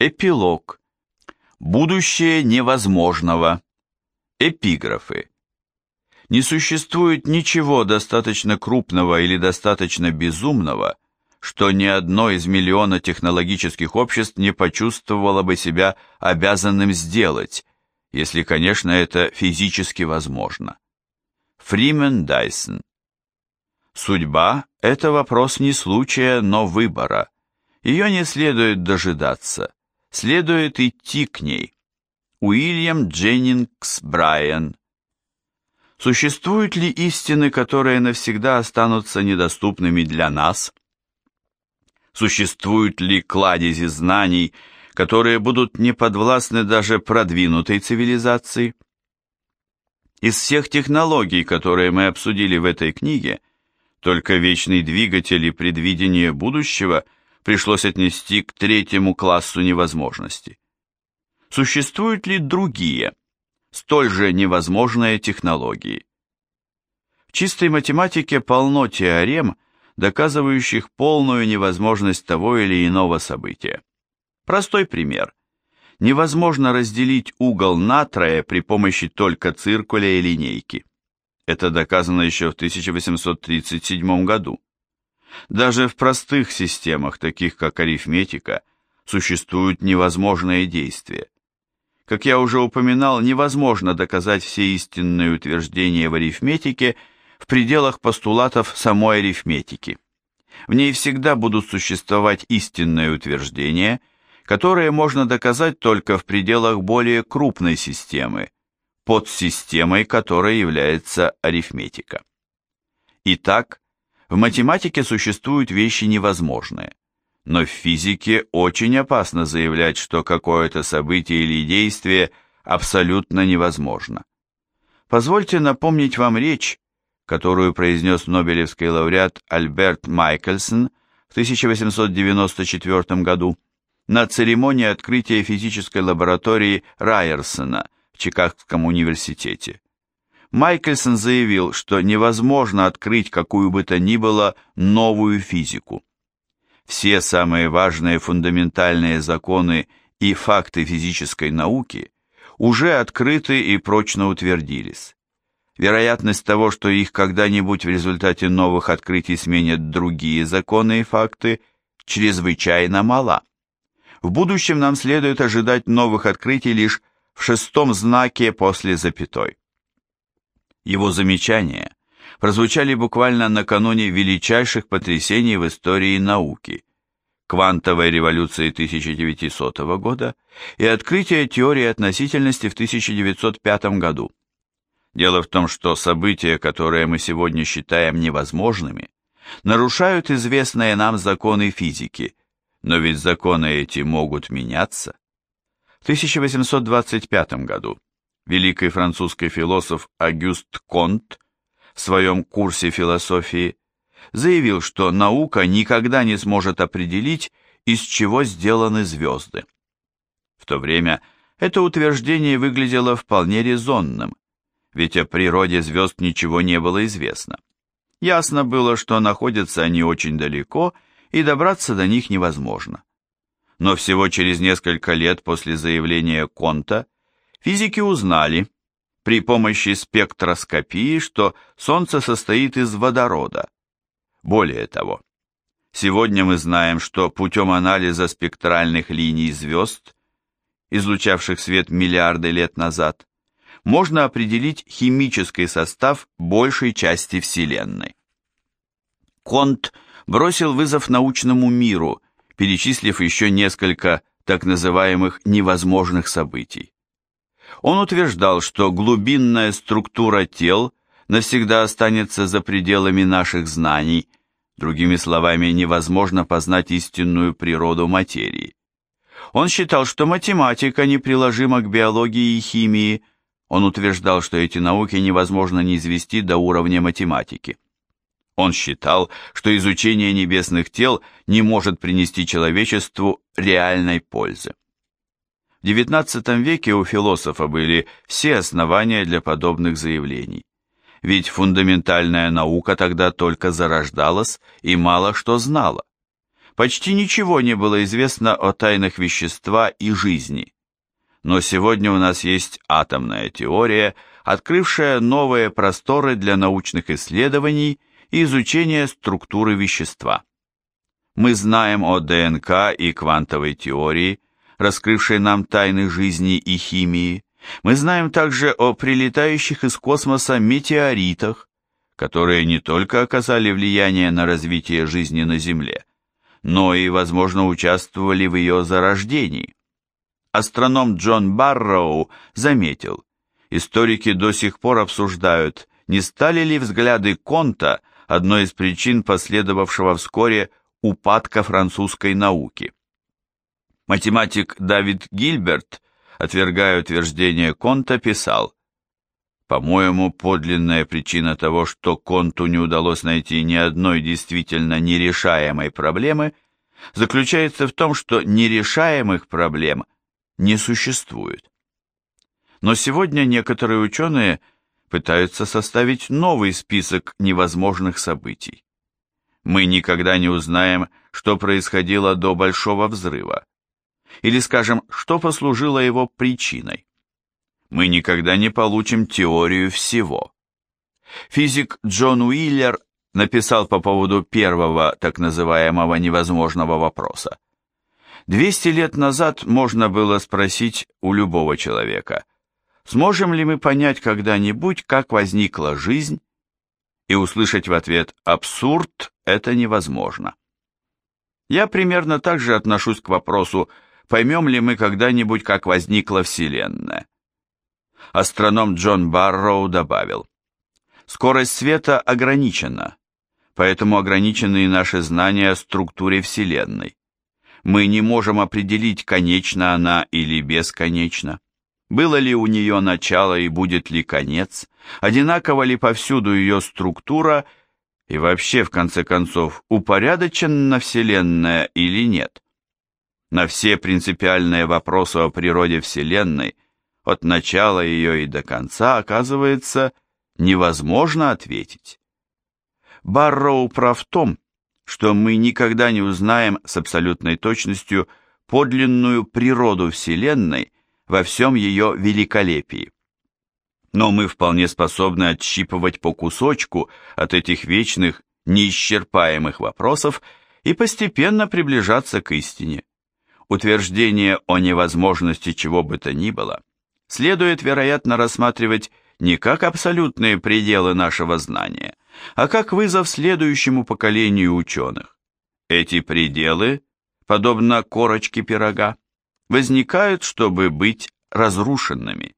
Эпилог. Будущее невозможного. Эпиграфы. Не существует ничего достаточно крупного или достаточно безумного, что ни одно из миллиона технологических обществ не почувствовало бы себя обязанным сделать, если, конечно, это физически возможно. Фримен Дайсон. Судьба – это вопрос не случая, но выбора. Ее не следует дожидаться следует идти к ней. Уильям Дженнингс Брайан. Существуют ли истины, которые навсегда останутся недоступными для нас? Существуют ли кладези знаний, которые будут не подвластны даже продвинутой цивилизации? Из всех технологий, которые мы обсудили в этой книге, только вечный двигатель и предвидение будущего – пришлось отнести к третьему классу невозможности. Существуют ли другие, столь же невозможные технологии? В чистой математике полно теорем, доказывающих полную невозможность того или иного события. Простой пример. Невозможно разделить угол на трое при помощи только циркуля и линейки. Это доказано еще в 1837 году. Даже в простых системах, таких как арифметика, существуют невозможные действия. Как я уже упоминал, невозможно доказать все истинные утверждения в арифметике в пределах постулатов самой арифметики. В ней всегда будут существовать истинные утверждения, которые можно доказать только в пределах более крупной системы, подсистемой которой является арифметика. Итак, в математике существуют вещи невозможные, но в физике очень опасно заявлять, что какое-то событие или действие абсолютно невозможно. Позвольте напомнить вам речь, которую произнес Нобелевский лауреат Альберт Майкельсон в 1894 году на церемонии открытия физической лаборатории Райерсона в Чикагском университете. Майкельсон заявил, что невозможно открыть какую бы то ни было новую физику. Все самые важные фундаментальные законы и факты физической науки уже открыты и прочно утвердились. Вероятность того, что их когда-нибудь в результате новых открытий сменят другие законы и факты, чрезвычайно мала. В будущем нам следует ожидать новых открытий лишь в шестом знаке после запятой. Его замечания прозвучали буквально накануне величайших потрясений в истории науки – квантовой революции 1900 года и открытия теории относительности в 1905 году. Дело в том, что события, которые мы сегодня считаем невозможными, нарушают известные нам законы физики, но ведь законы эти могут меняться. В 1825 году великий французский философ Агюст Конт в своем курсе философии заявил, что наука никогда не сможет определить, из чего сделаны звезды. В то время это утверждение выглядело вполне резонным, ведь о природе звезд ничего не было известно. Ясно было, что находятся они очень далеко, и добраться до них невозможно. Но всего через несколько лет после заявления Конта Физики узнали при помощи спектроскопии, что Солнце состоит из водорода. Более того, сегодня мы знаем, что путем анализа спектральных линий звезд, излучавших свет миллиарды лет назад, можно определить химический состав большей части Вселенной. Конт бросил вызов научному миру, перечислив еще несколько так называемых невозможных событий. Он утверждал, что глубинная структура тел навсегда останется за пределами наших знаний, другими словами, невозможно познать истинную природу материи. Он считал, что математика неприложима к биологии и химии, он утверждал, что эти науки невозможно не извести до уровня математики. Он считал, что изучение небесных тел не может принести человечеству реальной пользы. XIX веке у философа были все основания для подобных заявлений. Ведь фундаментальная наука тогда только зарождалась и мало что знала. почти ничего не было известно о тайнах вещества и жизни. Но сегодня у нас есть атомная теория, открывшая новые просторы для научных исследований и изучения структуры вещества. Мы знаем о ДНК и квантовой теории, раскрывшей нам тайны жизни и химии. Мы знаем также о прилетающих из космоса метеоритах, которые не только оказали влияние на развитие жизни на Земле, но и, возможно, участвовали в ее зарождении. Астроном Джон Барроу заметил, историки до сих пор обсуждают, не стали ли взгляды Конта одной из причин последовавшего вскоре упадка французской науки. Математик Давид Гильберт, отвергая утверждение Конта, писал, по-моему, подлинная причина того, что Конту не удалось найти ни одной действительно нерешаемой проблемы, заключается в том, что нерешаемых проблем не существует. Но сегодня некоторые ученые пытаются составить новый список невозможных событий. Мы никогда не узнаем, что происходило до Большого взрыва, или, скажем, что послужило его причиной мы никогда не получим теорию всего. Физик Джон Уиллер написал по поводу первого так называемого невозможного вопроса. 200 лет назад можно было спросить у любого человека, сможем ли мы понять когда-нибудь, как возникла жизнь, и услышать в ответ «абсурд» – это невозможно. Я примерно так же отношусь к вопросу, поймем ли мы когда-нибудь, как возникла Вселенная астроном Джон Барроу добавил, «Скорость света ограничена, поэтому ограничены и наши знания о структуре Вселенной. Мы не можем определить, конечна она или бесконечна. Было ли у нее начало и будет ли конец, одинакова ли повсюду ее структура и вообще, в конце концов, упорядочена Вселенная или нет. На все принципиальные вопросы о природе Вселенной от начала ее и до конца, оказывается, невозможно ответить. Барроу прав в том, что мы никогда не узнаем с абсолютной точностью подлинную природу Вселенной во всем ее великолепии. Но мы вполне способны отщипывать по кусочку от этих вечных, неисчерпаемых вопросов и постепенно приближаться к истине. Утверждение о невозможности чего бы то ни было – следует, вероятно, рассматривать не как абсолютные пределы нашего знания, а как вызов следующему поколению ученых. Эти пределы, подобно корочке пирога, возникают, чтобы быть разрушенными.